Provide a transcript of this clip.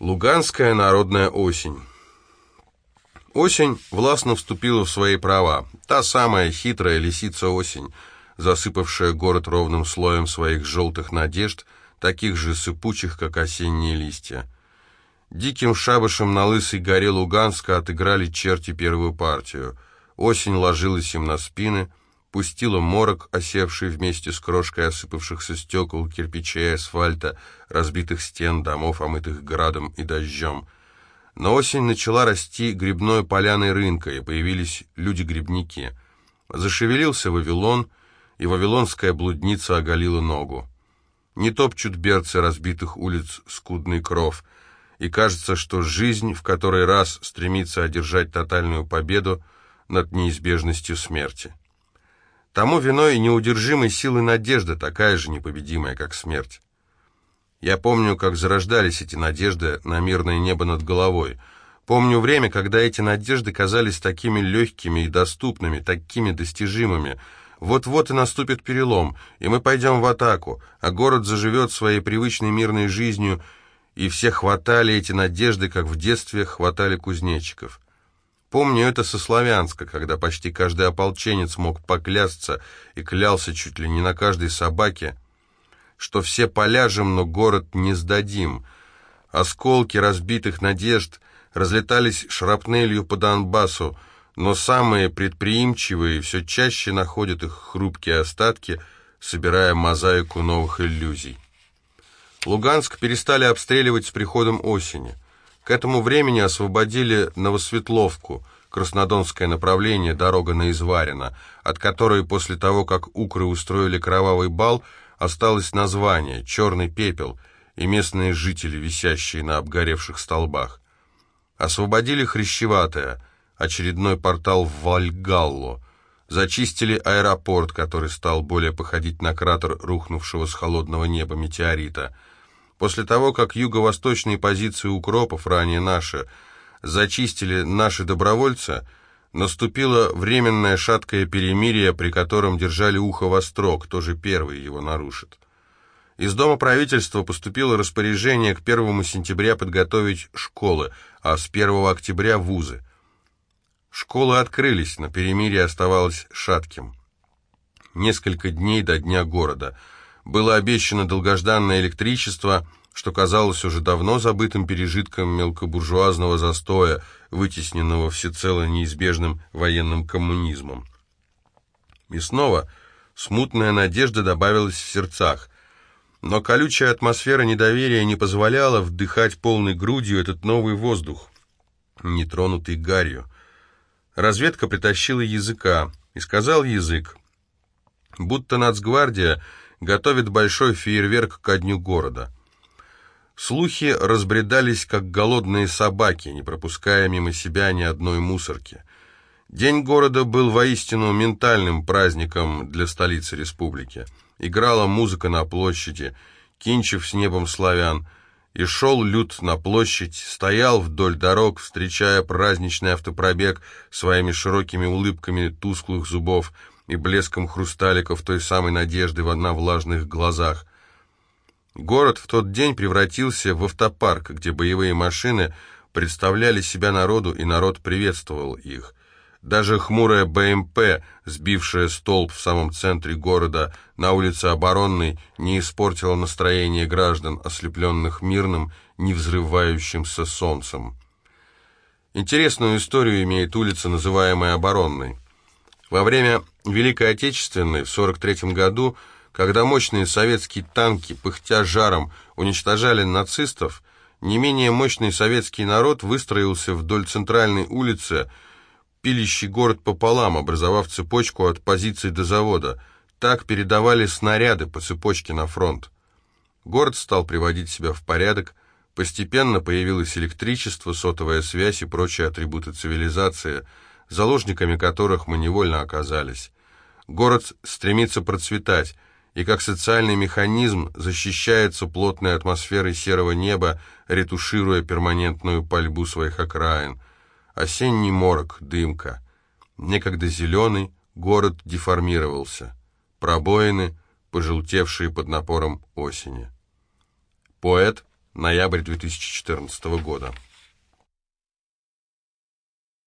Луганская народная осень. Осень властно вступила в свои права. Та самая хитрая лисица-осень, засыпавшая город ровным слоем своих желтых надежд, таких же сыпучих, как осенние листья. Диким шабашем на лысой горе Луганска отыграли черти первую партию. Осень ложилась им на спины, пустила морок, осевший вместе с крошкой осыпавшихся стекол, кирпичей, асфальта, разбитых стен, домов, омытых градом и дождем. Но осень начала расти грибной поляной рынка, и появились люди-грибники. Зашевелился Вавилон, и вавилонская блудница оголила ногу. Не топчут берцы разбитых улиц скудный кров, и кажется, что жизнь в который раз стремится одержать тотальную победу над неизбежностью смерти. Тому виной неудержимой силы надежда, такая же непобедимая, как смерть. Я помню, как зарождались эти надежды на мирное небо над головой. Помню время, когда эти надежды казались такими легкими и доступными, такими достижимыми. Вот-вот и наступит перелом, и мы пойдем в атаку, а город заживет своей привычной мирной жизнью, и все хватали эти надежды, как в детстве хватали кузнечиков. Помню это со Славянска, когда почти каждый ополченец мог поклясться и клялся чуть ли не на каждой собаке, что все поляжем, но город не сдадим. Осколки разбитых надежд разлетались шрапнелью по Донбассу, но самые предприимчивые все чаще находят их хрупкие остатки, собирая мозаику новых иллюзий. Луганск перестали обстреливать с приходом осени – к этому времени освободили Новосветловку, краснодонское направление, дорога на Изварина, от которой после того, как укры устроили кровавый бал, осталось название «Черный пепел» и местные жители, висящие на обгоревших столбах. Освободили Хрящеватое, очередной портал в Вальгаллу, зачистили аэропорт, который стал более походить на кратер рухнувшего с холодного неба метеорита – После того, как юго-восточные позиции укропов, ранее наши, зачистили наши добровольцы, наступило временное шаткое перемирие, при котором держали ухо востро, кто же первый его нарушит. Из Дома правительства поступило распоряжение к 1 сентября подготовить школы, а с 1 октября вузы. Школы открылись, но перемирие оставалось шатким. Несколько дней до Дня города – было обещано долгожданное электричество, что казалось уже давно забытым пережитком мелкобуржуазного застоя, вытесненного всецело неизбежным военным коммунизмом. И снова смутная надежда добавилась в сердцах, но колючая атмосфера недоверия не позволяла вдыхать полной грудью этот новый воздух, нетронутый гарью. Разведка притащила языка, и сказал язык, будто нацгвардия готовит большой фейерверк ко дню города. Слухи разбредались, как голодные собаки, не пропуская мимо себя ни одной мусорки. День города был воистину ментальным праздником для столицы республики. Играла музыка на площади, кинчив с небом славян, и шел люд на площадь, стоял вдоль дорог, встречая праздничный автопробег своими широкими улыбками тусклых зубов, и блеском хрусталиков той самой надежды на влажных глазах. Город в тот день превратился в автопарк, где боевые машины представляли себя народу, и народ приветствовал их. Даже хмурая БМП, сбившая столб в самом центре города на улице Оборонной, не испортила настроение граждан, ослепленных мирным, не взрывающимся солнцем. Интересную историю имеет улица, называемая Оборонной. Во время Великой Отечественной в 43 году, когда мощные советские танки, пыхтя жаром, уничтожали нацистов, не менее мощный советский народ выстроился вдоль центральной улицы, пилящий город пополам, образовав цепочку от позиций до завода. Так передавали снаряды по цепочке на фронт. Город стал приводить себя в порядок, постепенно появилось электричество, сотовая связь и прочие атрибуты цивилизации – заложниками которых мы невольно оказались. Город стремится процветать, и как социальный механизм защищается плотной атмосферой серого неба, ретушируя перманентную пальбу своих окраин. Осенний морок, дымка. Некогда зеленый, город деформировался. Пробоины, пожелтевшие под напором осени. Поэт ноябрь 2014 года.